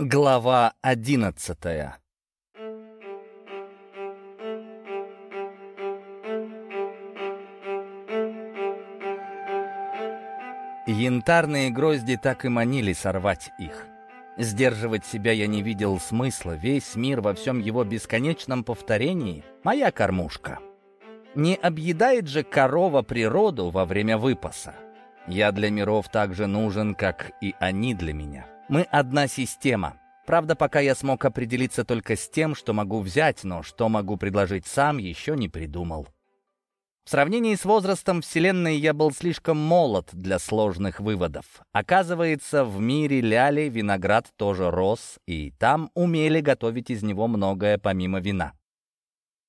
Глава одиннадцатая Янтарные грозди так и манили сорвать их. Сдерживать себя я не видел смысла. Весь мир во всем его бесконечном повторении — моя кормушка. Не объедает же корова природу во время выпаса. Я для миров так же нужен, как и они для меня. Мы одна система. Правда, пока я смог определиться только с тем, что могу взять, но что могу предложить сам, еще не придумал. В сравнении с возрастом Вселенной я был слишком молод для сложных выводов. Оказывается, в мире ляли виноград тоже рос, и там умели готовить из него многое помимо вина.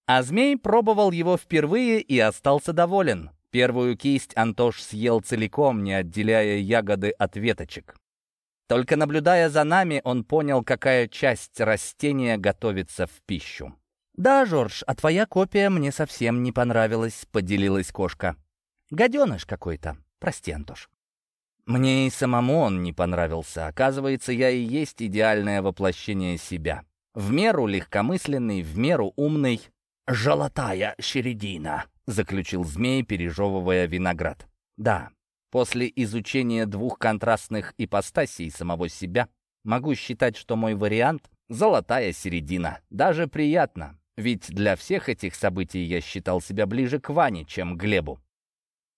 А змей пробовал его впервые и остался доволен. Первую кисть Антош съел целиком, не отделяя ягоды от веточек. Только наблюдая за нами, он понял, какая часть растения готовится в пищу. «Да, Жорж, а твоя копия мне совсем не понравилась», — поделилась кошка. «Гаденыш какой-то. Прости, Антош». Мне и самому он не понравился. Оказывается, я и есть идеальное воплощение себя. В меру легкомысленный, в меру умный. «Золотая середина», — заключил змей, пережевывая виноград. «Да, после изучения двух контрастных ипостасей самого себя могу считать, что мой вариант — золотая середина. Даже приятно. Ведь для всех этих событий я считал себя ближе к Ване, чем к Глебу.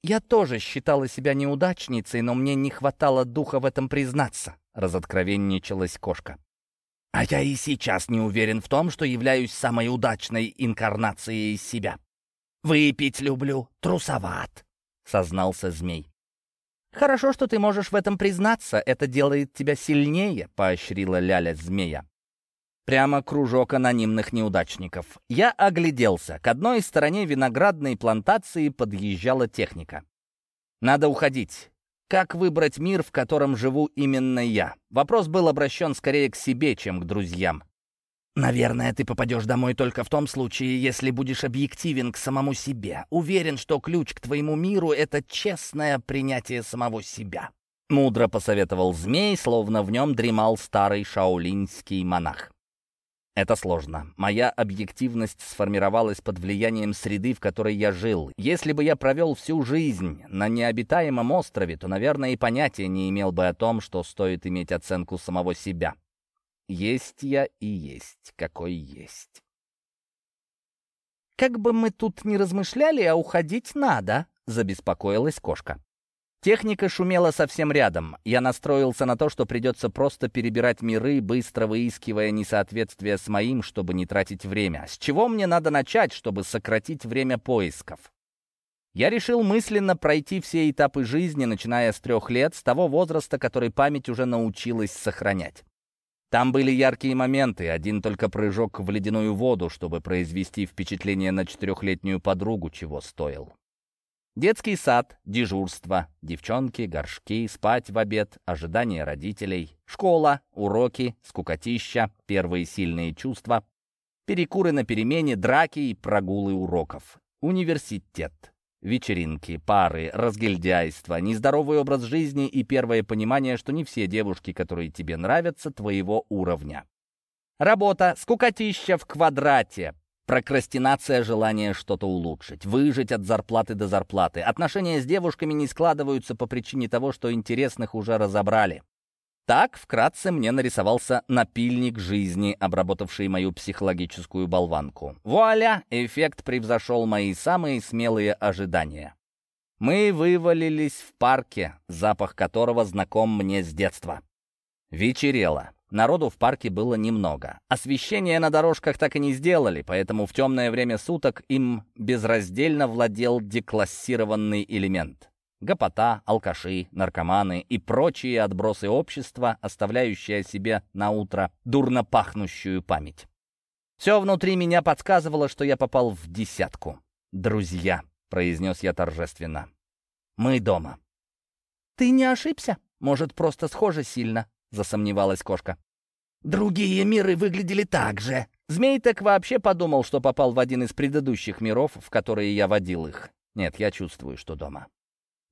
«Я тоже считала себя неудачницей, но мне не хватало духа в этом признаться», — разоткровенничалась кошка. «А я и сейчас не уверен в том, что являюсь самой удачной инкарнацией себя. Выпить люблю, трусоват», — сознался змей. «Хорошо, что ты можешь в этом признаться, это делает тебя сильнее», — поощрила Ляля змея. Прямо кружок анонимных неудачников. Я огляделся. К одной стороне виноградной плантации подъезжала техника. Надо уходить. Как выбрать мир, в котором живу именно я? Вопрос был обращен скорее к себе, чем к друзьям. «Наверное, ты попадешь домой только в том случае, если будешь объективен к самому себе. Уверен, что ключ к твоему миру — это честное принятие самого себя», — мудро посоветовал змей, словно в нем дремал старый шаолиньский монах. Это сложно. Моя объективность сформировалась под влиянием среды, в которой я жил. Если бы я провел всю жизнь на необитаемом острове, то, наверное, и понятия не имел бы о том, что стоит иметь оценку самого себя. Есть я и есть, какой есть. «Как бы мы тут ни размышляли, а уходить надо», — забеспокоилась кошка. Техника шумела совсем рядом. Я настроился на то, что придется просто перебирать миры, быстро выискивая несоответствия с моим, чтобы не тратить время. С чего мне надо начать, чтобы сократить время поисков? Я решил мысленно пройти все этапы жизни, начиная с трех лет, с того возраста, который память уже научилась сохранять. Там были яркие моменты, один только прыжок в ледяную воду, чтобы произвести впечатление на четырехлетнюю подругу, чего стоил. Детский сад, дежурство, девчонки, горшки, спать в обед, ожидание родителей, школа, уроки, скукотища, первые сильные чувства, перекуры на перемене, драки и прогулы уроков, университет, вечеринки, пары, разгильдяйство, нездоровый образ жизни и первое понимание, что не все девушки, которые тебе нравятся, твоего уровня. Работа, скукотища в квадрате, Прокрастинация — желание что-то улучшить, выжить от зарплаты до зарплаты. Отношения с девушками не складываются по причине того, что интересных уже разобрали. Так вкратце мне нарисовался напильник жизни, обработавший мою психологическую болванку. Вуаля! Эффект превзошел мои самые смелые ожидания. Мы вывалились в парке, запах которого знаком мне с детства. Вечерело. Народу в парке было немного. Освещение на дорожках так и не сделали, поэтому в темное время суток им безраздельно владел деклассированный элемент. Гопота, алкаши, наркоманы и прочие отбросы общества, оставляющие о себе на утро дурно пахнущую память. Все внутри меня подсказывало, что я попал в десятку. «Друзья», — произнес я торжественно, — «мы дома». «Ты не ошибся? Может, просто схоже сильно?» — засомневалась кошка. «Другие миры выглядели так же». Змей так вообще подумал, что попал в один из предыдущих миров, в которые я водил их. Нет, я чувствую, что дома.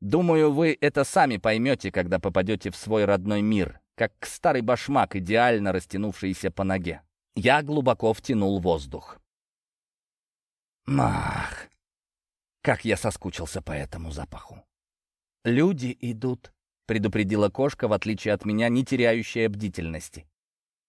Думаю, вы это сами поймете, когда попадете в свой родной мир. как старый башмак, идеально растянувшийся по ноге. Я глубоко втянул воздух. Мах! Как я соскучился по этому запаху. «Люди идут», — предупредила кошка, в отличие от меня, не теряющая бдительности.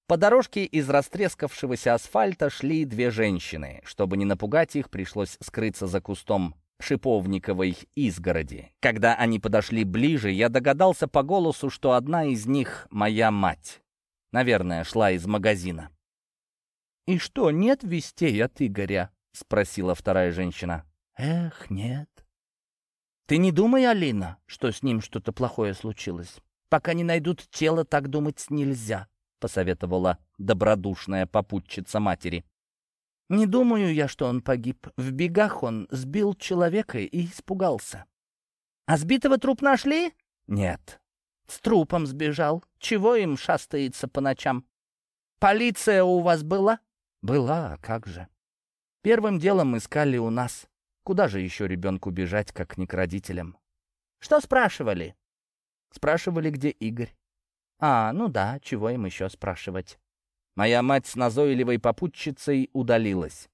По дорожке из растрескавшегося асфальта шли две женщины. Чтобы не напугать их, пришлось скрыться за кустом шиповниковой изгороди. Когда они подошли ближе, я догадался по голосу, что одна из них — моя мать. Наверное, шла из магазина. «И что, нет вестей от Игоря?» — спросила вторая женщина. «Эх, нет». «Ты не думай, Алина, что с ним что-то плохое случилось. Пока не найдут тело, так думать нельзя», — посоветовала добродушная попутчица матери. Не думаю я, что он погиб. В бегах он сбил человека и испугался. А сбитого труп нашли? Нет. С трупом сбежал. Чего им шастается по ночам? Полиция у вас была? Была, как же. Первым делом искали у нас. Куда же еще ребенку бежать, как не к родителям? Что спрашивали? Спрашивали, где Игорь. А, ну да, чего им еще спрашивать? Моя мать с назойливой попутчицей удалилась.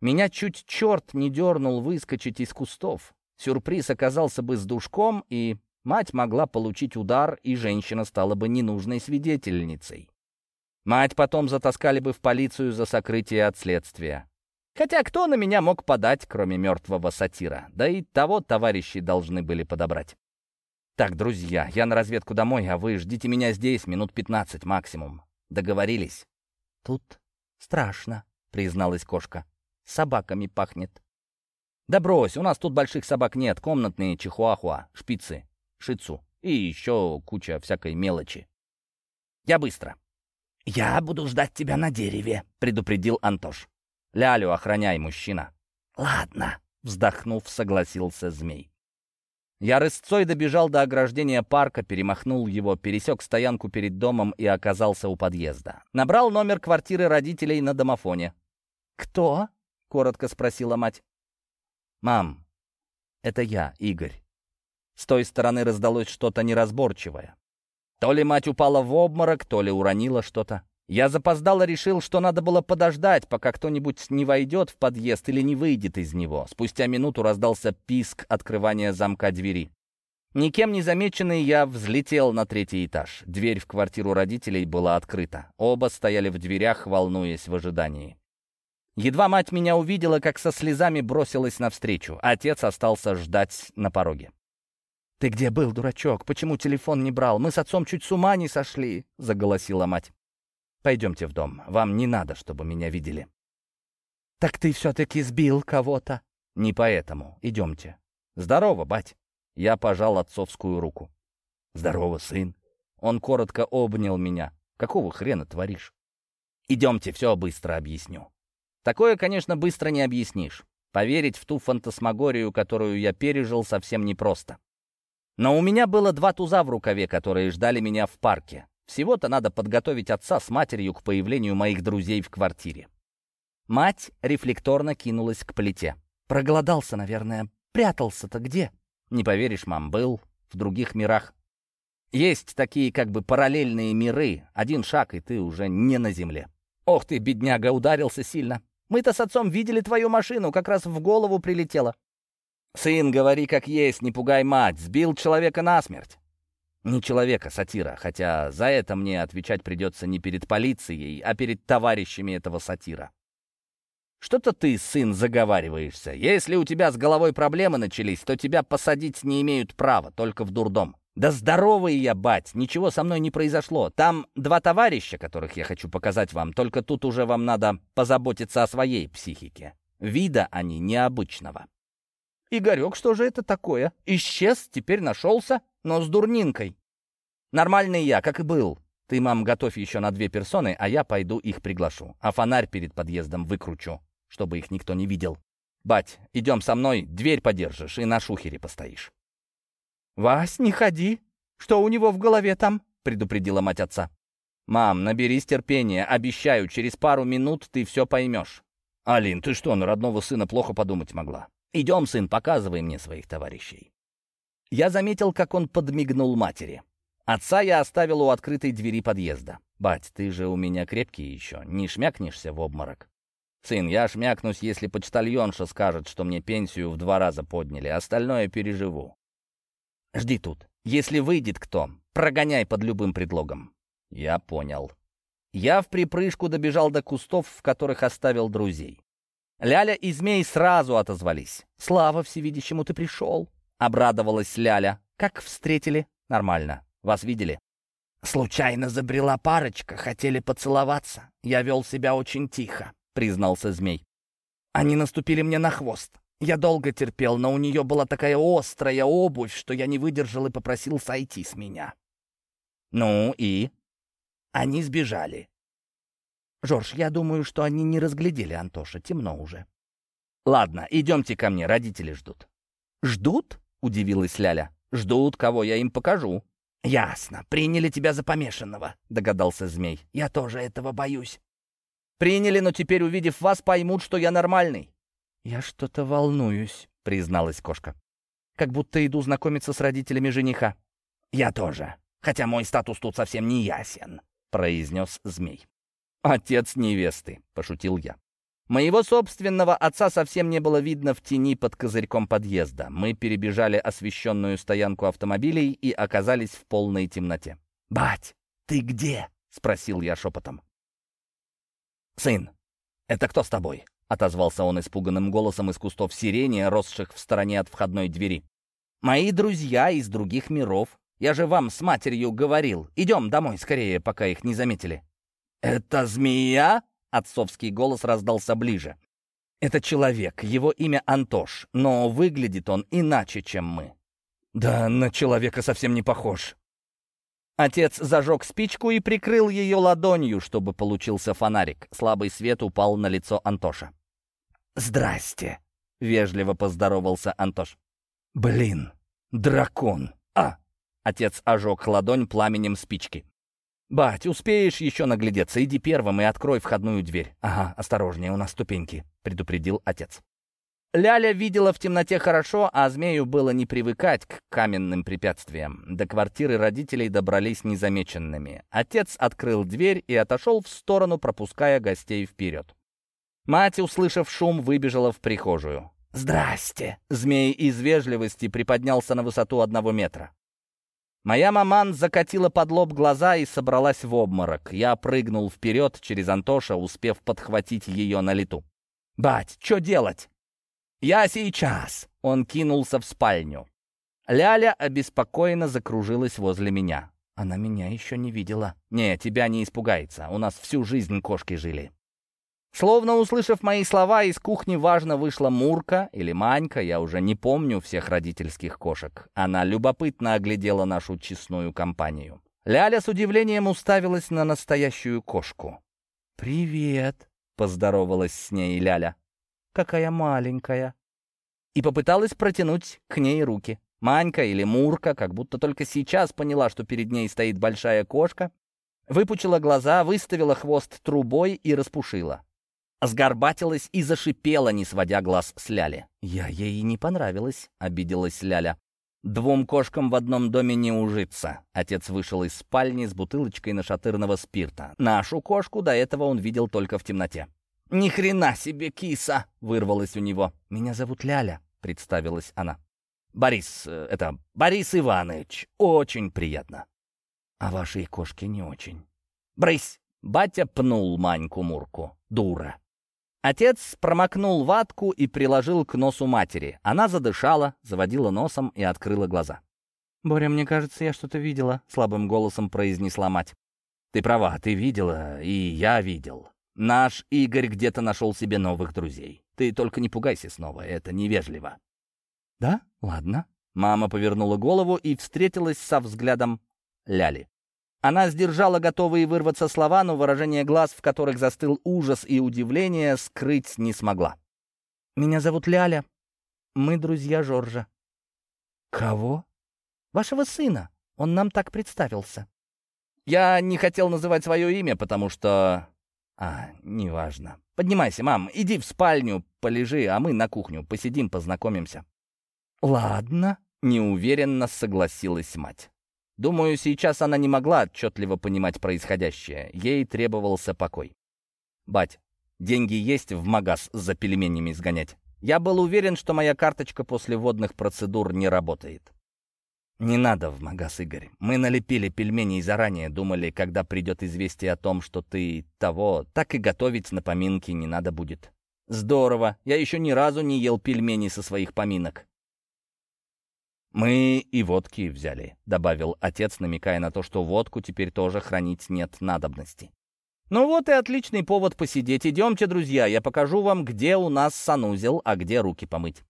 Меня чуть черт не дернул выскочить из кустов. Сюрприз оказался бы с душком, и мать могла получить удар, и женщина стала бы ненужной свидетельницей. Мать потом затаскали бы в полицию за сокрытие от следствия. Хотя кто на меня мог подать, кроме мертвого сатира? Да и того товарищи должны были подобрать. Так, друзья, я на разведку домой, а вы ждите меня здесь минут 15 максимум. Договорились?» «Тут страшно», — призналась кошка. «Собаками пахнет». «Да брось, у нас тут больших собак нет. Комнатные чихуахуа, шпицы, шицу и еще куча всякой мелочи. Я быстро». «Я буду ждать тебя на дереве», — предупредил Антош. «Лялю охраняй, мужчина». «Ладно», — вздохнув, согласился змей. Я рысцой добежал до ограждения парка, перемахнул его, пересек стоянку перед домом и оказался у подъезда. Набрал номер квартиры родителей на домофоне. «Кто?» — коротко спросила мать. «Мам, это я, Игорь». С той стороны раздалось что-то неразборчивое. То ли мать упала в обморок, то ли уронила что-то. Я запоздало решил, что надо было подождать, пока кто-нибудь не войдет в подъезд или не выйдет из него. Спустя минуту раздался писк открывания замка двери. Никем не замеченный, я взлетел на третий этаж. Дверь в квартиру родителей была открыта. Оба стояли в дверях, волнуясь в ожидании. Едва мать меня увидела, как со слезами бросилась навстречу. Отец остался ждать на пороге. «Ты где был, дурачок? Почему телефон не брал? Мы с отцом чуть с ума не сошли!» — заголосила мать. Пойдемте в дом. Вам не надо, чтобы меня видели». «Так ты все-таки сбил кого-то?» «Не поэтому. Идемте». «Здорово, бать». Я пожал отцовскую руку. «Здорово, сын». Он коротко обнял меня. «Какого хрена творишь?» «Идемте, все быстро объясню». Такое, конечно, быстро не объяснишь. Поверить в ту фантасмагорию, которую я пережил, совсем непросто. Но у меня было два туза в рукаве, которые ждали меня в парке. Всего-то надо подготовить отца с матерью к появлению моих друзей в квартире. Мать рефлекторно кинулась к плите. Проголодался, наверное. Прятался-то где? Не поверишь, мам, был в других мирах. Есть такие как бы параллельные миры. Один шаг, и ты уже не на земле. Ох ты, бедняга, ударился сильно. Мы-то с отцом видели твою машину, как раз в голову прилетела. Сын, говори как есть, не пугай мать. Сбил человека насмерть. Не человека, сатира, хотя за это мне отвечать придется не перед полицией, а перед товарищами этого сатира. Что-то ты, сын, заговариваешься. Если у тебя с головой проблемы начались, то тебя посадить не имеют права, только в дурдом. Да здоровый я, бать, ничего со мной не произошло. Там два товарища, которых я хочу показать вам, только тут уже вам надо позаботиться о своей психике. Вида они необычного. Игорек, что же это такое? Исчез, теперь нашелся? но с дурнинкой. Нормальный я, как и был. Ты, мам, готовь еще на две персоны, а я пойду их приглашу. А фонарь перед подъездом выкручу, чтобы их никто не видел. Бать, идем со мной, дверь подержишь и на шухере постоишь. «Вась, не ходи! Что у него в голове там?» — предупредила мать отца. «Мам, наберись терпения. Обещаю, через пару минут ты все поймешь». «Алин, ты что, на родного сына плохо подумать могла? Идем, сын, показывай мне своих товарищей». Я заметил, как он подмигнул матери. Отца я оставил у открытой двери подъезда. «Бать, ты же у меня крепкий еще, не шмякнешься в обморок?» «Сын, я шмякнусь, если почтальонша скажет, что мне пенсию в два раза подняли, остальное переживу». «Жди тут. Если выйдет кто, прогоняй под любым предлогом». «Я понял». Я в припрыжку добежал до кустов, в которых оставил друзей. Ляля и Змей сразу отозвались. «Слава всевидящему, ты пришел!» — обрадовалась Ляля. «Как встретили?» «Нормально. Вас видели?» «Случайно забрела парочка, хотели поцеловаться. Я вел себя очень тихо», — признался Змей. «Они наступили мне на хвост. Я долго терпел, но у нее была такая острая обувь, что я не выдержал и попросил сойти с меня». «Ну и?» Они сбежали. «Жорж, я думаю, что они не разглядели Антоша. Темно уже». «Ладно, идемте ко мне, родители ждут». «Ждут?» — удивилась Ляля. «Ждут, кого я им покажу». «Ясно. Приняли тебя за помешанного», — догадался змей. «Я тоже этого боюсь». «Приняли, но теперь, увидев вас, поймут, что я нормальный». «Я что-то волнуюсь», — призналась кошка. «Как будто иду знакомиться с родителями жениха». «Я тоже. Хотя мой статус тут совсем не ясен», — произнес змей. «Отец невесты», — пошутил я. Моего собственного отца совсем не было видно в тени под козырьком подъезда. Мы перебежали освещенную стоянку автомобилей и оказались в полной темноте. «Бать, ты где?» — спросил я шепотом. «Сын, это кто с тобой?» — отозвался он испуганным голосом из кустов сирени, росших в стороне от входной двери. «Мои друзья из других миров. Я же вам с матерью говорил. Идем домой скорее, пока их не заметили». «Это змея?» — отцовский голос раздался ближе. «Это человек, его имя Антош, но выглядит он иначе, чем мы». «Да на человека совсем не похож». Отец зажег спичку и прикрыл ее ладонью, чтобы получился фонарик. Слабый свет упал на лицо Антоша. «Здрасте!» — вежливо поздоровался Антош. «Блин, дракон! А!» Отец ожег ладонь пламенем спички. «Бать, успеешь еще наглядеться? Иди первым и открой входную дверь». «Ага, осторожнее, у нас ступеньки», — предупредил отец. Ляля видела в темноте хорошо, а змею было не привыкать к каменным препятствиям. До квартиры родителей добрались незамеченными. Отец открыл дверь и отошел в сторону, пропуская гостей вперед. Мать, услышав шум, выбежала в прихожую. «Здрасте!» Змей из вежливости приподнялся на высоту одного метра. Моя маман закатила под лоб глаза и собралась в обморок. Я прыгнул вперед через Антоша, успев подхватить ее на лету. «Бать, что делать?» «Я сейчас!» Он кинулся в спальню. Ляля обеспокоенно закружилась возле меня. Она меня еще не видела. «Не, тебя не испугается. У нас всю жизнь кошки жили». Словно услышав мои слова, из кухни важно вышла Мурка или Манька, я уже не помню всех родительских кошек. Она любопытно оглядела нашу честную компанию. Ляля с удивлением уставилась на настоящую кошку. «Привет», — поздоровалась с ней Ляля. «Какая маленькая». И попыталась протянуть к ней руки. Манька или Мурка, как будто только сейчас поняла, что перед ней стоит большая кошка, выпучила глаза, выставила хвост трубой и распушила. Сгорбатилась и зашипела, не сводя глаз с Ляли. «Я ей не понравилась», — обиделась Ляля. «Двум кошкам в одном доме не ужиться». Отец вышел из спальни с бутылочкой нашатырного спирта. Нашу кошку до этого он видел только в темноте. «Ни хрена себе, киса!» — вырвалось у него. «Меня зовут Ляля», — представилась она. «Борис, э, это Борис Иванович. Очень приятно». «А вашей кошке не очень». «Брысь!» — батя пнул Маньку-Мурку. «Дура!» Отец промокнул ватку и приложил к носу матери. Она задышала, заводила носом и открыла глаза. «Боря, мне кажется, я что-то видела», — слабым голосом произнесла мать. «Ты права, ты видела, и я видел. Наш Игорь где-то нашел себе новых друзей. Ты только не пугайся снова, это невежливо». «Да? Ладно». Мама повернула голову и встретилась со взглядом Ляли. Она сдержала готовые вырваться слова, но выражение глаз, в которых застыл ужас и удивление, скрыть не смогла. «Меня зовут Ляля. Мы друзья Жоржа». «Кого?» «Вашего сына. Он нам так представился». «Я не хотел называть свое имя, потому что...» «А, неважно. Поднимайся, мам, иди в спальню, полежи, а мы на кухню посидим, познакомимся». «Ладно», — неуверенно согласилась мать. Думаю, сейчас она не могла отчетливо понимать происходящее. Ей требовался покой. «Бать, деньги есть в магаз за пельменями сгонять?» Я был уверен, что моя карточка после водных процедур не работает. «Не надо в магаз, Игорь. Мы налепили пельменей заранее, думали, когда придет известие о том, что ты того, так и готовить на поминки не надо будет». «Здорово. Я еще ни разу не ел пельмени со своих поминок». «Мы и водки взяли», — добавил отец, намекая на то, что водку теперь тоже хранить нет надобности. «Ну вот и отличный повод посидеть. Идемте, друзья, я покажу вам, где у нас санузел, а где руки помыть».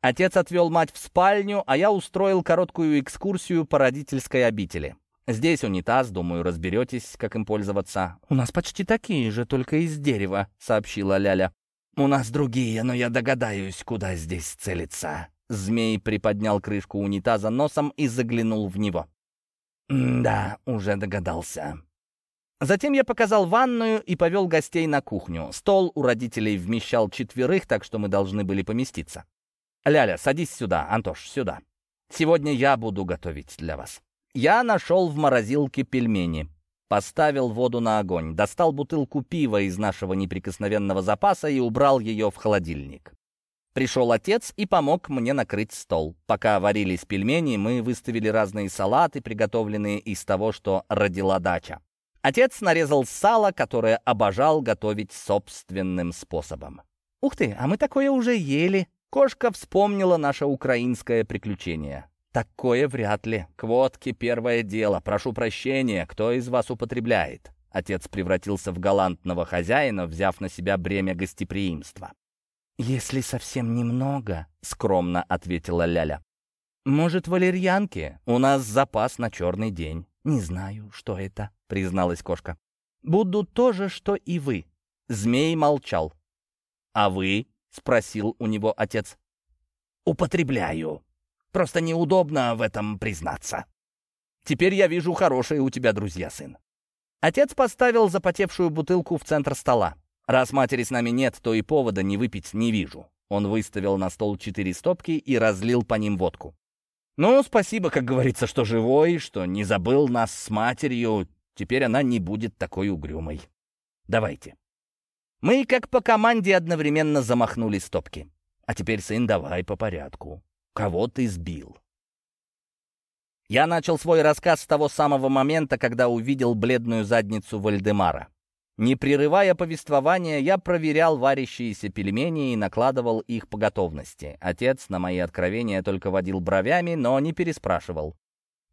Отец отвел мать в спальню, а я устроил короткую экскурсию по родительской обители. Здесь унитаз, думаю, разберетесь, как им пользоваться. «У нас почти такие же, только из дерева», — сообщила Ляля. «У нас другие, но я догадаюсь, куда здесь целиться». Змей приподнял крышку унитаза носом и заглянул в него. «Да, уже догадался». Затем я показал ванную и повел гостей на кухню. Стол у родителей вмещал четверых, так что мы должны были поместиться. «Ляля, садись сюда, Антош, сюда. Сегодня я буду готовить для вас». Я нашел в морозилке пельмени. Поставил воду на огонь, достал бутылку пива из нашего неприкосновенного запаса и убрал ее в холодильник. Пришел отец и помог мне накрыть стол. Пока варились пельмени, мы выставили разные салаты, приготовленные из того, что родила дача. Отец нарезал сало, которое обожал готовить собственным способом. «Ух ты, а мы такое уже ели!» Кошка вспомнила наше украинское приключение. «Такое вряд ли. К первое дело. Прошу прощения, кто из вас употребляет?» Отец превратился в галантного хозяина, взяв на себя бремя гостеприимства. «Если совсем немного», — скромно ответила Ляля. «Может, валерьянки? У нас запас на черный день». «Не знаю, что это», — призналась кошка. «Буду то же, что и вы». Змей молчал. «А вы?» — спросил у него отец. «Употребляю. Просто неудобно в этом признаться». «Теперь я вижу хорошие у тебя друзья, сын». Отец поставил запотевшую бутылку в центр стола. «Раз матери с нами нет, то и повода не выпить не вижу». Он выставил на стол четыре стопки и разлил по ним водку. «Ну, спасибо, как говорится, что живой, что не забыл нас с матерью. Теперь она не будет такой угрюмой. Давайте». Мы, как по команде, одновременно замахнули стопки. А теперь, сын, давай по порядку. Кого ты сбил? Я начал свой рассказ с того самого момента, когда увидел бледную задницу Вальдемара. Не прерывая повествования, я проверял варящиеся пельмени и накладывал их по готовности. Отец на мои откровения только водил бровями, но не переспрашивал.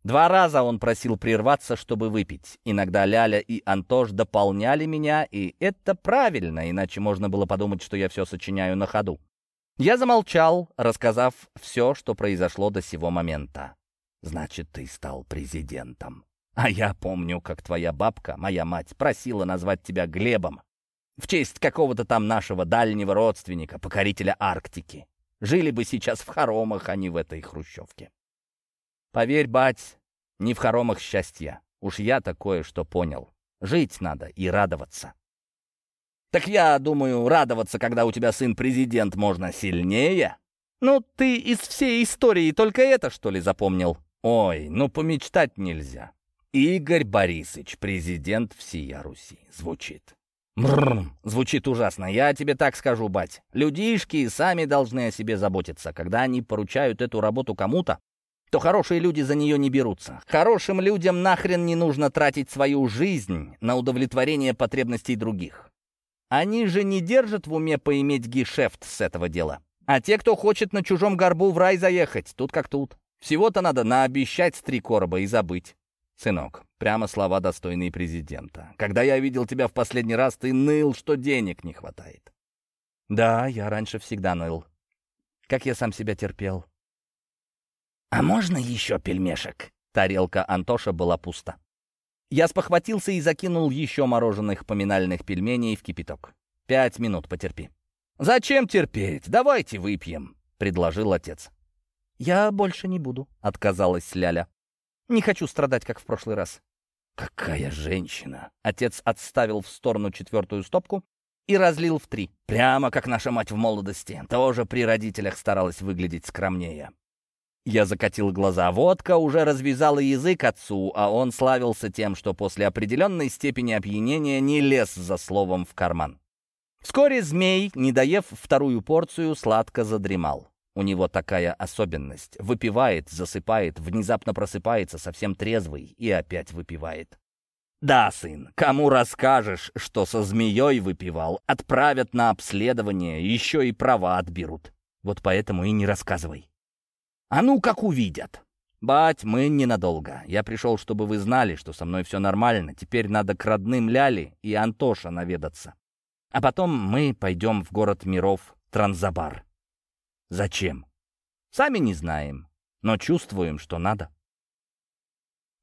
Два раза он просил прерваться, чтобы выпить. Иногда Ляля и Антош дополняли меня, и это правильно, иначе можно было подумать, что я все сочиняю на ходу. Я замолчал, рассказав все, что произошло до сего момента. «Значит, ты стал президентом. А я помню, как твоя бабка, моя мать, просила назвать тебя Глебом в честь какого-то там нашего дальнего родственника, покорителя Арктики. Жили бы сейчас в хоромах, а не в этой хрущевке». Поверь, бать, не в хоромах счастья. Уж я такое что понял. Жить надо и радоваться. Так я думаю, радоваться, когда у тебя сын президент, можно сильнее. Ну, ты из всей истории только это, что ли, запомнил? Ой, ну помечтать нельзя. Игорь Борисович, президент всея Руси. Звучит. Бррр, звучит ужасно. Я тебе так скажу, бать. Людишки сами должны о себе заботиться. Когда они поручают эту работу кому-то, то хорошие люди за нее не берутся. Хорошим людям нахрен не нужно тратить свою жизнь на удовлетворение потребностей других. Они же не держат в уме поиметь гешефт с этого дела. А те, кто хочет на чужом горбу в рай заехать, тут как тут. Всего-то надо наобещать три короба и забыть. Сынок, прямо слова достойные президента. Когда я видел тебя в последний раз, ты ныл, что денег не хватает. Да, я раньше всегда ныл. Как я сам себя терпел. «А можно еще пельмешек?» Тарелка Антоша была пуста. Я спохватился и закинул еще мороженых поминальных пельменей в кипяток. «Пять минут потерпи». «Зачем терпеть? Давайте выпьем», — предложил отец. «Я больше не буду», — отказалась Ляля. «Не хочу страдать, как в прошлый раз». «Какая женщина!» Отец отставил в сторону четвертую стопку и разлил в три. Прямо как наша мать в молодости. Тоже при родителях старалась выглядеть скромнее. Я закатил глаза. Водка уже развязала язык отцу, а он славился тем, что после определенной степени опьянения не лез за словом в карман. Вскоре змей, не доев вторую порцию, сладко задремал. У него такая особенность. Выпивает, засыпает, внезапно просыпается, совсем трезвый, и опять выпивает. «Да, сын, кому расскажешь, что со змеей выпивал, отправят на обследование, еще и права отберут. Вот поэтому и не рассказывай. А ну, как увидят!» «Бать, мы ненадолго. Я пришел, чтобы вы знали, что со мной все нормально. Теперь надо к родным Ляли и Антоша наведаться. А потом мы пойдем в город миров Транзабар. Зачем? Сами не знаем, но чувствуем, что надо.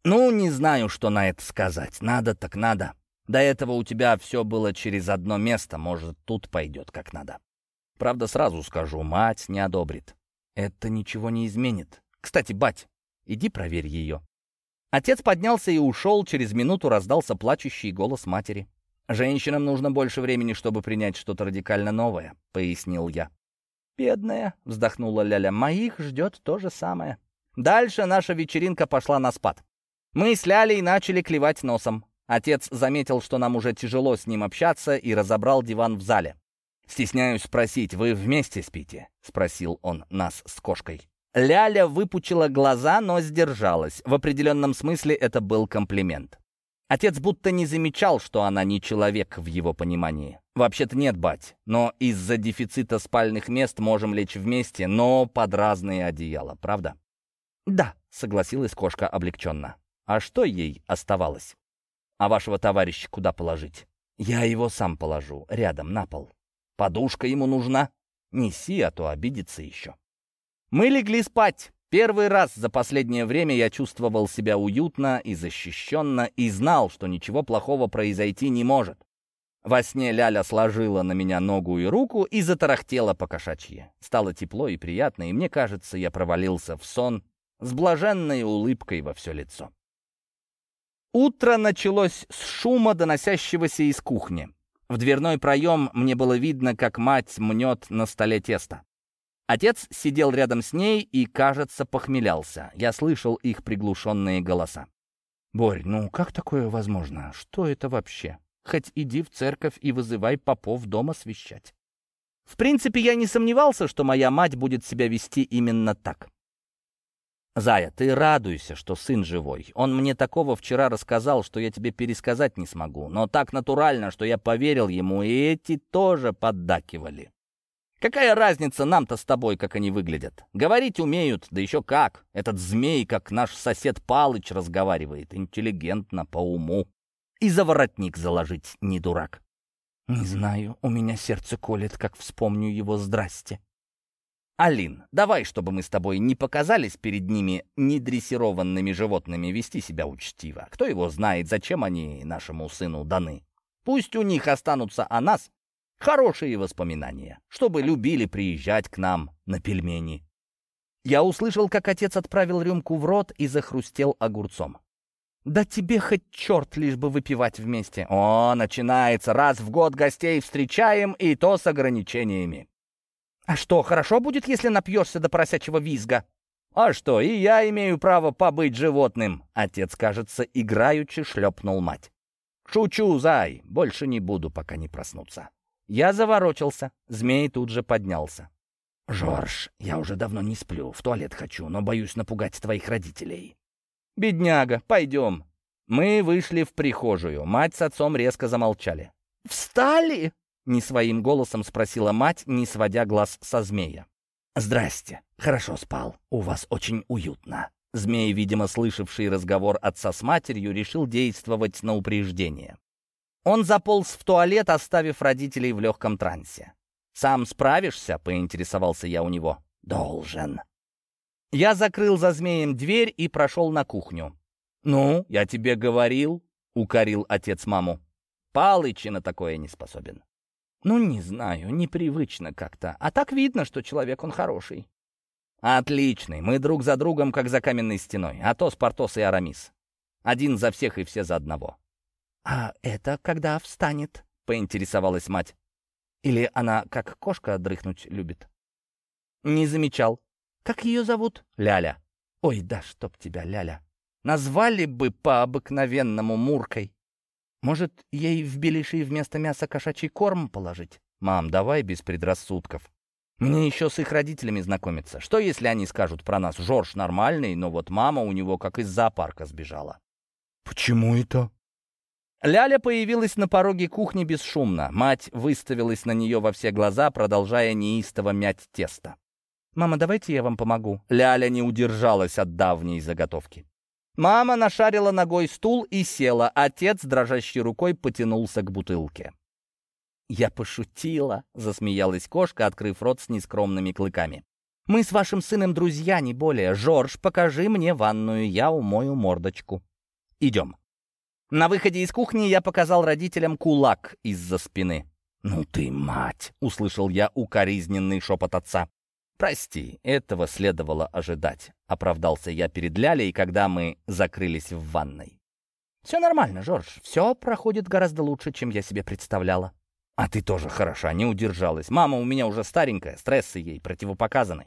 Ну, не знаю, что на это сказать. Надо так надо. До этого у тебя все было через одно место, может, тут пойдет как надо. Правда, сразу скажу, мать не одобрит. Это ничего не изменит. Кстати, бать, иди проверь ее. Отец поднялся и ушел, через минуту раздался плачущий голос матери. «Женщинам нужно больше времени, чтобы принять что-то радикально новое», — пояснил я. «Бедная», — вздохнула Ляля, — «моих ждет то же самое». Дальше наша вечеринка пошла на спад. Мы с Лялей начали клевать носом. Отец заметил, что нам уже тяжело с ним общаться, и разобрал диван в зале. «Стесняюсь спросить, вы вместе спите?» — спросил он нас с кошкой. Ляля выпучила глаза, но сдержалась. В определенном смысле это был комплимент. Отец будто не замечал, что она не человек в его понимании. «Вообще-то нет, бать, но из-за дефицита спальных мест можем лечь вместе, но под разные одеяла, правда?» «Да», — согласилась кошка облегченно. «А что ей оставалось? А вашего товарища куда положить?» «Я его сам положу, рядом, на пол. Подушка ему нужна? Неси, а то обидится еще». Мы легли спать. Первый раз за последнее время я чувствовал себя уютно и защищенно и знал, что ничего плохого произойти не может. Во сне Ляля сложила на меня ногу и руку и затарахтела по кошачьи. Стало тепло и приятно, и мне кажется, я провалился в сон с блаженной улыбкой во все лицо. Утро началось с шума, доносящегося из кухни. В дверной проем мне было видно, как мать мнет на столе тесто. Отец сидел рядом с ней и, кажется, похмелялся. Я слышал их приглушенные голоса. «Борь, ну как такое возможно? Что это вообще? Хоть иди в церковь и вызывай попов дома свящать». В принципе, я не сомневался, что моя мать будет себя вести именно так. «Зая, ты радуйся, что сын живой. Он мне такого вчера рассказал, что я тебе пересказать не смогу, но так натурально, что я поверил ему, и эти тоже поддакивали. Какая разница нам-то с тобой, как они выглядят? Говорить умеют, да еще как. Этот змей, как наш сосед Палыч, разговаривает. Интеллигентно, по уму. И за воротник заложить не дурак. Не знаю, у меня сердце колет, как вспомню его «здрасте». «Алин, давай, чтобы мы с тобой не показались перед ними недрессированными животными, вести себя учтиво. Кто его знает, зачем они нашему сыну даны? Пусть у них останутся о нас Хорошие воспоминания, чтобы любили приезжать к нам на пельмени. Я услышал, как отец отправил рюмку в рот и захрустел огурцом. «Да тебе хоть черт, лишь бы выпивать вместе». «О, начинается, раз в год гостей встречаем, и то с ограничениями». «А что, хорошо будет, если напьешься до поросячьего визга?» «А что, и я имею право побыть животным?» Отец, кажется, играючи шлепнул мать. «Шучу, зай, больше не буду, пока не проснуться». Я заворочился. Змей тут же поднялся. «Жорж, я уже давно не сплю, в туалет хочу, но боюсь напугать твоих родителей». «Бедняга, пойдем». Мы вышли в прихожую. Мать с отцом резко замолчали. «Встали?» — не своим голосом спросила мать, не сводя глаз со змея. «Здрасте. Хорошо спал. У вас очень уютно». Змей, видимо, слышавший разговор отца с матерью, решил действовать на упреждение. Он заполз в туалет, оставив родителей в легком трансе. «Сам справишься?» — поинтересовался я у него. «Должен». Я закрыл за змеем дверь и прошел на кухню. «Ну, я тебе говорил», — укорил отец маму. «Палычи на такое не способен». «Ну, не знаю, непривычно как-то. А так видно, что человек он хороший». «Отличный. Мы друг за другом, как за каменной стеной. Атос, Портос и Арамис. Один за всех и все за одного. «А это когда встанет?» — поинтересовалась мать. «Или она, как кошка, дрыхнуть любит?» «Не замечал. Как ее зовут? Ляля. Ой, да чтоб тебя, Ляля. Назвали бы по-обыкновенному Муркой. Может, ей в беляши вместо мяса кошачий корм положить? Мам, давай без предрассудков. Мне еще с их родителями знакомиться. Что, если они скажут про нас? Жорж нормальный, но вот мама у него как из зоопарка сбежала. «Почему это?» Ляля появилась на пороге кухни бесшумно. Мать выставилась на нее во все глаза, продолжая неистово мять тесто. «Мама, давайте я вам помогу». Ляля не удержалась от давней заготовки. Мама нашарила ногой стул и села. Отец, дрожащей рукой, потянулся к бутылке. «Я пошутила», — засмеялась кошка, открыв рот с нескромными клыками. «Мы с вашим сыном друзья, не более. Жорж, покажи мне ванную, я умою мордочку. Идем». На выходе из кухни я показал родителям кулак из-за спины. «Ну ты, мать!» — услышал я укоризненный шепот отца. «Прости, этого следовало ожидать», — оправдался я перед Лялей, когда мы закрылись в ванной. «Все нормально, Жорж, все проходит гораздо лучше, чем я себе представляла». «А ты тоже хороша, не удержалась. Мама у меня уже старенькая, стрессы ей противопоказаны».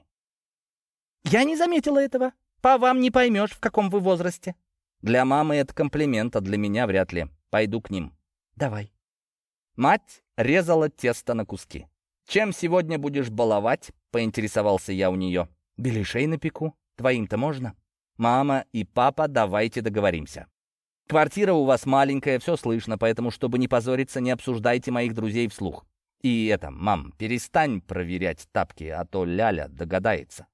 «Я не заметила этого. По вам не поймешь, в каком вы возрасте». «Для мамы это комплимент, а для меня вряд ли. Пойду к ним». «Давай». Мать резала тесто на куски. «Чем сегодня будешь баловать?» — поинтересовался я у нее. «Беляшей напеку. Твоим-то можно?» «Мама и папа, давайте договоримся. Квартира у вас маленькая, все слышно, поэтому, чтобы не позориться, не обсуждайте моих друзей вслух. И это, мам, перестань проверять тапки, а то Ляля догадается».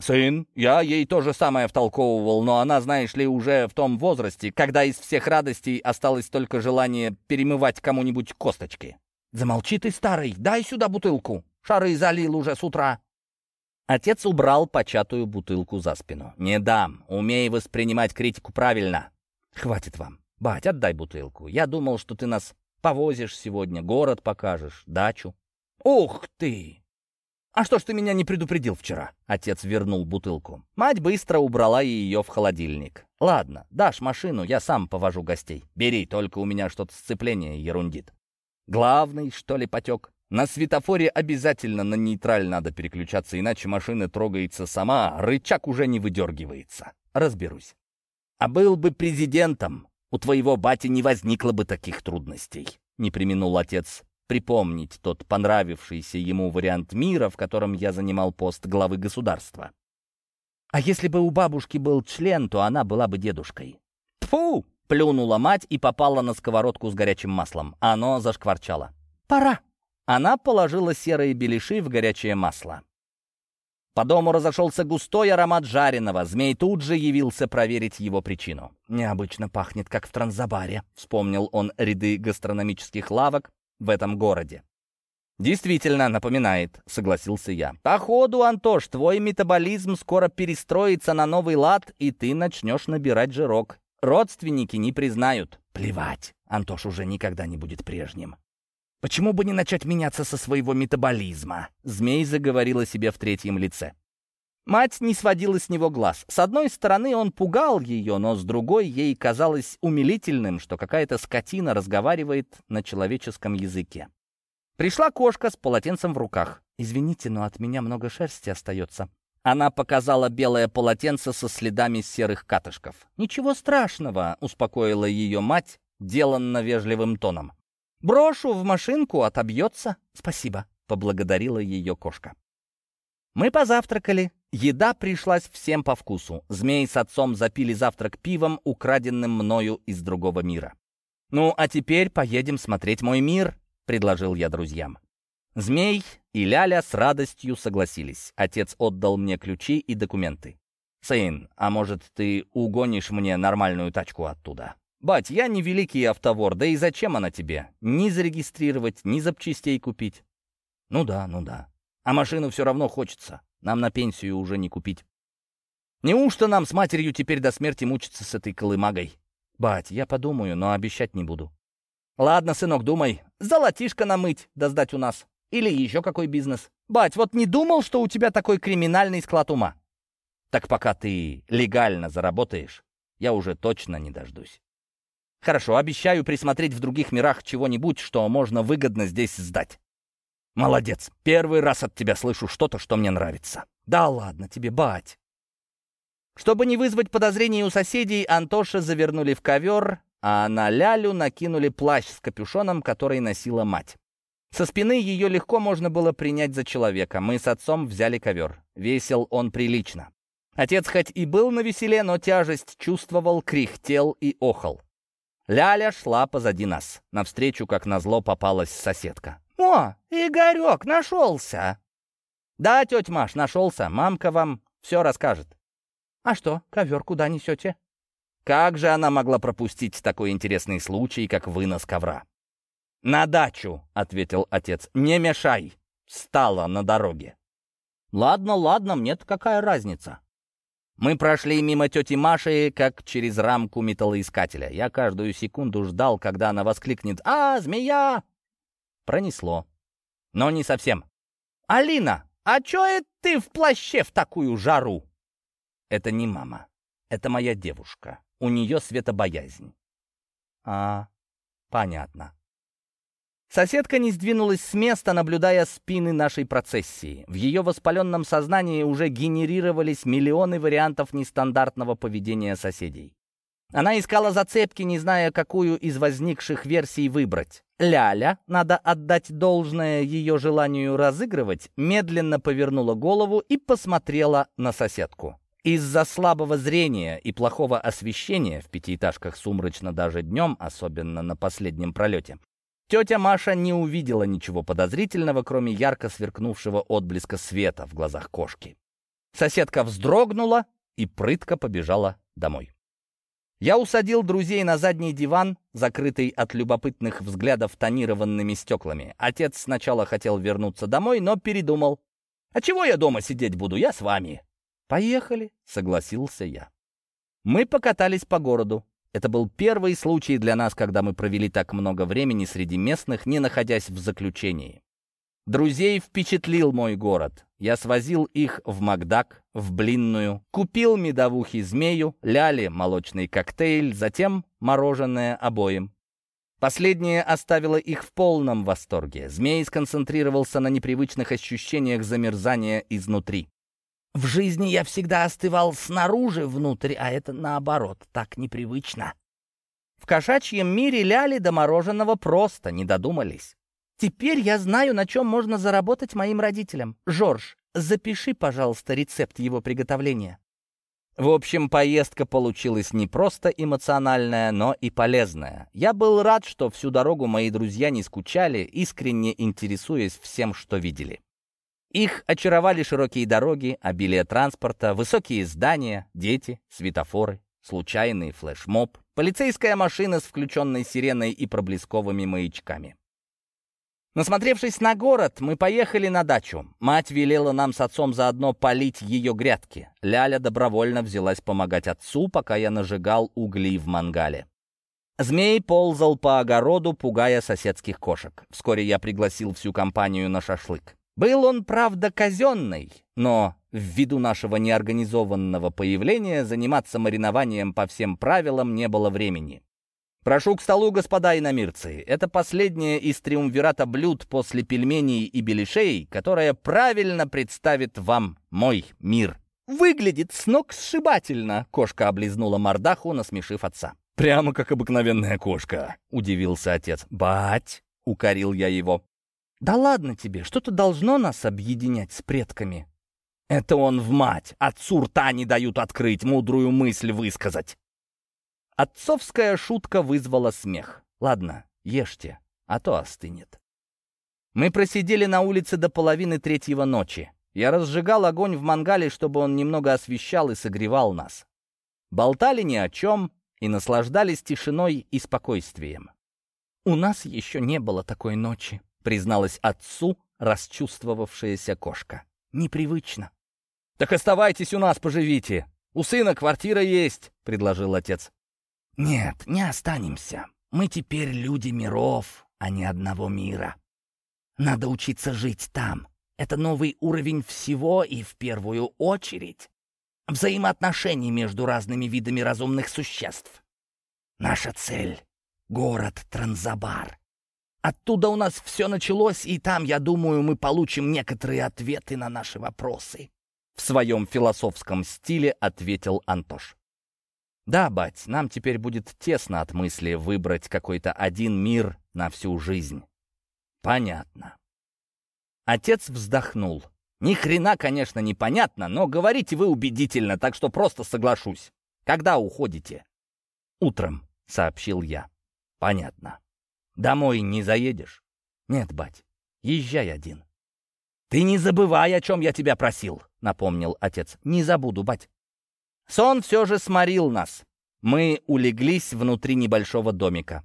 «Сын, я ей то же самое втолковывал, но она, знаешь ли, уже в том возрасте, когда из всех радостей осталось только желание перемывать кому-нибудь косточки». «Замолчи ты, старый, дай сюда бутылку. Шары залил уже с утра». Отец убрал початую бутылку за спину. «Не дам. Умей воспринимать критику правильно. Хватит вам. Бать, отдай бутылку. Я думал, что ты нас повозишь сегодня, город покажешь, дачу». «Ух ты! А что ж ты меня не предупредил вчера?» Отец вернул бутылку. Мать быстро убрала ее в холодильник. «Ладно, дашь машину, я сам повожу гостей. Бери, только у меня что-то сцепление ерундит». Главный, что ли, потек? На светофоре обязательно на нейтраль надо переключаться, иначе машина трогается сама, а рычаг уже не выдергивается. Разберусь. А был бы президентом, у твоего бати не возникло бы таких трудностей. Не применул отец припомнить тот понравившийся ему вариант мира, в котором я занимал пост главы государства. А если бы у бабушки был член, то она была бы дедушкой. Тфу! Плюнула мать и попала на сковородку с горячим маслом. Оно зашкварчало. «Пора!» Она положила серые беляши в горячее масло. По дому разошелся густой аромат жареного. Змей тут же явился проверить его причину. «Необычно пахнет, как в Транзабаре», — вспомнил он ряды гастрономических лавок в этом городе. «Действительно, напоминает», — согласился я. «Походу, Антош, твой метаболизм скоро перестроится на новый лад, и ты начнешь набирать жирок. Родственники не признают. Плевать, Антош уже никогда не будет прежним. Почему бы не начать меняться со своего метаболизма? Змей заговорила себе в третьем лице. Мать не сводила с него глаз. С одной стороны, он пугал ее, но с другой ей казалось умилительным, что какая-то скотина разговаривает на человеческом языке. Пришла кошка с полотенцем в руках. «Извините, но от меня много шерсти остается. Она показала белое полотенце со следами серых катышков. «Ничего страшного», — успокоила ее мать, деланно вежливым тоном. «Брошу в машинку, отобьется». «Спасибо», — поблагодарила ее кошка. Мы позавтракали. Еда пришлась всем по вкусу. Змей с отцом запили завтрак пивом, украденным мною из другого мира. «Ну, а теперь поедем смотреть мой мир», — предложил я друзьям. Змей и Ляля с радостью согласились. Отец отдал мне ключи и документы. «Сын, а может, ты угонишь мне нормальную тачку оттуда?» «Бать, я не великий автовор, да и зачем она тебе? Ни зарегистрировать, ни запчастей купить». «Ну да, ну да. А машину все равно хочется. Нам на пенсию уже не купить». «Неужто нам с матерью теперь до смерти мучиться с этой колымагой?» «Бать, я подумаю, но обещать не буду». «Ладно, сынок, думай. Золотишко намыть, да сдать у нас. Или еще какой бизнес. Бать, вот не думал, что у тебя такой криминальный склад ума? Так пока ты легально заработаешь, я уже точно не дождусь. Хорошо, обещаю присмотреть в других мирах чего-нибудь, что можно выгодно здесь сдать. Молодец, первый раз от тебя слышу что-то, что мне нравится. Да ладно тебе, бать. Чтобы не вызвать подозрений у соседей, Антоша завернули в ковер, а на Лялю накинули плащ с капюшоном, который носила мать. Со спины ее легко можно было принять за человека. Мы с отцом взяли ковер. Весел он прилично. Отец хоть и был на веселе, но тяжесть чувствовал, кряхтел и охал. Ляля шла позади нас. Навстречу, как назло, попалась соседка. «О, Игорек, нашелся!» «Да, тетя Маш, нашелся. Мамка вам все расскажет». «А что, ковер куда несете?» Как же она могла пропустить такой интересный случай, как вынос ковра? «На дачу», — ответил отец. «Не мешай». Встала на дороге. «Ладно, ладно, мне-то какая разница?» Мы прошли мимо тети Маши, как через рамку металлоискателя. Я каждую секунду ждал, когда она воскликнет «А, змея!» Пронесло. Но не совсем. «Алина, а чё это ты в плаще в такую жару?» Это не мама. Это моя девушка. У нее светобоязнь. А, понятно. Соседка не сдвинулась с места, наблюдая спины нашей процессии. В ее воспаленном сознании уже генерировались миллионы вариантов нестандартного поведения соседей. Она искала зацепки, не зная, какую из возникших версий выбрать. Ляля, надо отдать должное ее желанию разыгрывать, медленно повернула голову и посмотрела на соседку. Из-за слабого зрения и плохого освещения в пятиэтажках сумрачно даже днем, особенно на последнем пролете, Тетя Маша не увидела ничего подозрительного, кроме ярко сверкнувшего отблеска света в глазах кошки. Соседка вздрогнула и прытко побежала домой. Я усадил друзей на задний диван, закрытый от любопытных взглядов тонированными стеклами. Отец сначала хотел вернуться домой, но передумал. «А чего я дома сидеть буду? Я с вами». «Поехали», — согласился я. Мы покатались по городу. Это был первый случай для нас, когда мы провели так много времени среди местных, не находясь в заключении. Друзей впечатлил мой город. Я свозил их в Макдак, в Блинную, купил медовухи змею, ляли молочный коктейль, затем мороженое обоим. Последнее оставило их в полном восторге. Змей сконцентрировался на непривычных ощущениях замерзания изнутри. В жизни я всегда остывал снаружи внутрь, а это наоборот, так непривычно. В кошачьем мире ляли до мороженого просто не додумались. Теперь я знаю, на чем можно заработать моим родителям. Жорж, запиши, пожалуйста, рецепт его приготовления. В общем, поездка получилась не просто эмоциональная, но и полезная. Я был рад, что всю дорогу мои друзья не скучали, искренне интересуясь всем, что видели. Их очаровали широкие дороги, обилие транспорта, высокие здания, дети, светофоры, случайный флешмоб, полицейская машина с включенной сиреной и проблесковыми маячками. Насмотревшись на город, мы поехали на дачу. Мать велела нам с отцом заодно полить ее грядки. Ляля добровольно взялась помогать отцу, пока я нажигал угли в мангале. Змей ползал по огороду, пугая соседских кошек. Вскоре я пригласил всю компанию на шашлык. Был он, правда, казенный, но ввиду нашего неорганизованного появления заниматься маринованием по всем правилам не было времени. «Прошу к столу, господа иномирцы. Это последнее из триумвирата блюд после пельменей и беляшей, которое правильно представит вам мой мир». «Выглядит с ног сшибательно!» — кошка облизнула мордаху, насмешив отца. «Прямо как обыкновенная кошка», — удивился отец. «Бать!» — укорил я его. «Да ладно тебе, что-то должно нас объединять с предками». «Это он в мать! Отцу рта не дают открыть, мудрую мысль высказать!» Отцовская шутка вызвала смех. «Ладно, ешьте, а то остынет». Мы просидели на улице до половины третьего ночи. Я разжигал огонь в мангале, чтобы он немного освещал и согревал нас. Болтали ни о чем и наслаждались тишиной и спокойствием. «У нас еще не было такой ночи», призналась отцу расчувствовавшаяся кошка. «Непривычно». «Так оставайтесь у нас, поживите. У сына квартира есть», — предложил отец. «Нет, не останемся. Мы теперь люди миров, а не одного мира. Надо учиться жить там. Это новый уровень всего и, в первую очередь, взаимоотношений между разными видами разумных существ. Наша цель — город Транзабар. Оттуда у нас все началось, и там, я думаю, мы получим некоторые ответы на наши вопросы. В своем философском стиле ответил Антош. Да, бать, нам теперь будет тесно от мысли выбрать какой-то один мир на всю жизнь. Понятно. Отец вздохнул. Ни хрена, конечно, непонятно, но говорите вы убедительно, так что просто соглашусь. Когда уходите? Утром, сообщил я. Понятно. Домой не заедешь? Нет, бать, езжай один. Ты не забывай, о чем я тебя просил, напомнил отец. Не забуду, бать. Сон все же сморил нас. Мы улеглись внутри небольшого домика.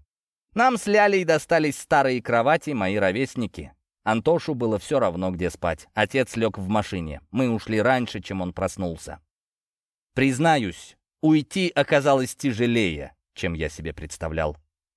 Нам с Лялей достались старые кровати, мои ровесники. Антошу было все равно, где спать. Отец лег в машине. Мы ушли раньше, чем он проснулся. Признаюсь, уйти оказалось тяжелее, чем я себе представлял.